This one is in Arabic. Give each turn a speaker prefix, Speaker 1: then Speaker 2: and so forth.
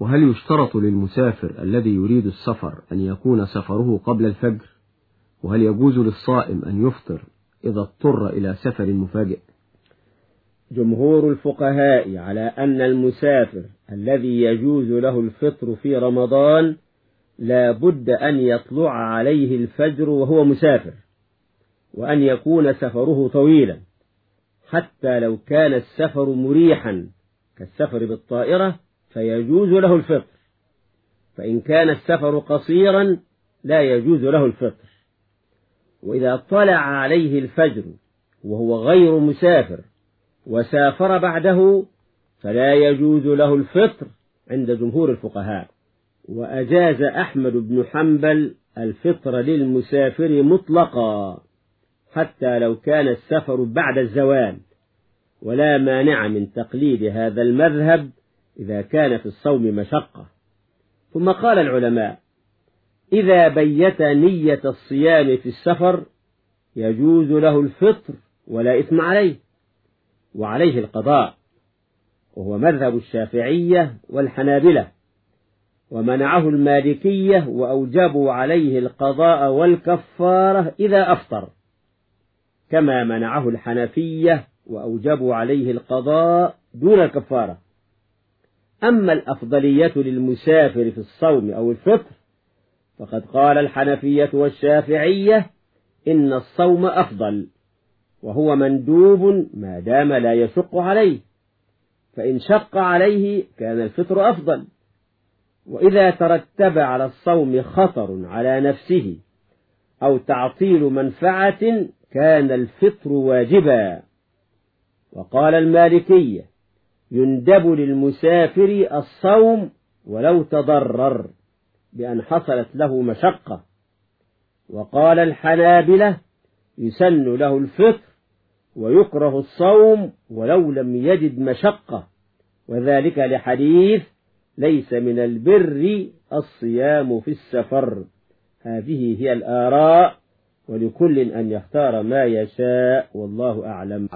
Speaker 1: وهل يشترط للمسافر الذي يريد السفر أن يكون سفره قبل الفجر؟ وهل يجوز للصائم أن يفطر إذا اضطر إلى سفر مفاجئ؟
Speaker 2: جمهور الفقهاء على أن المسافر الذي يجوز له الفطر في رمضان لا بد أن يطلع عليه الفجر وهو مسافر وأن يكون سفره طويلا حتى لو كان السفر مريحا كالسفر بالطائرة فيجوز له الفطر فإن كان السفر قصيرا لا يجوز له الفطر وإذا طلع عليه الفجر وهو غير مسافر وسافر بعده فلا يجوز له الفطر عند جمهور الفقهاء. وأجاز أحمد بن حنبل الفطر للمسافر مطلقا حتى لو كان السفر بعد الزوال. ولا مانع من تقليد هذا المذهب إذا كان في الصوم مشقة. ثم قال العلماء إذا بيت نية الصيام في السفر يجوز له الفطر ولا إثم عليه وعليه القضاء وهو مذهب الشافعية والحنابلة ومنعه المالكية وأوجبوا عليه القضاء والكفارة إذا أفطر كما منعه الحنفية وأوجبوا عليه القضاء دون الكفارة. أما الأفضلية للمسافر في الصوم أو الفطر فقد قال الحنفية والشافعية إن الصوم أفضل وهو مندوب ما دام لا يشق عليه فإن شق عليه كان الفطر أفضل. وإذا ترتب على الصوم خطر على نفسه أو تعطيل منفعة كان الفطر واجبا. وقال المالكية يندب للمسافر الصوم ولو تضرر بأن حصلت له مشقة. وقال الحنابلة يسن له الفطر ويكره الصوم ولو لم يجد مشقة. وذلك لحديث ليس من البر الصيام في السفر. هذه هي الآراء ولكل أن يختار ما يشاء والله أعلم.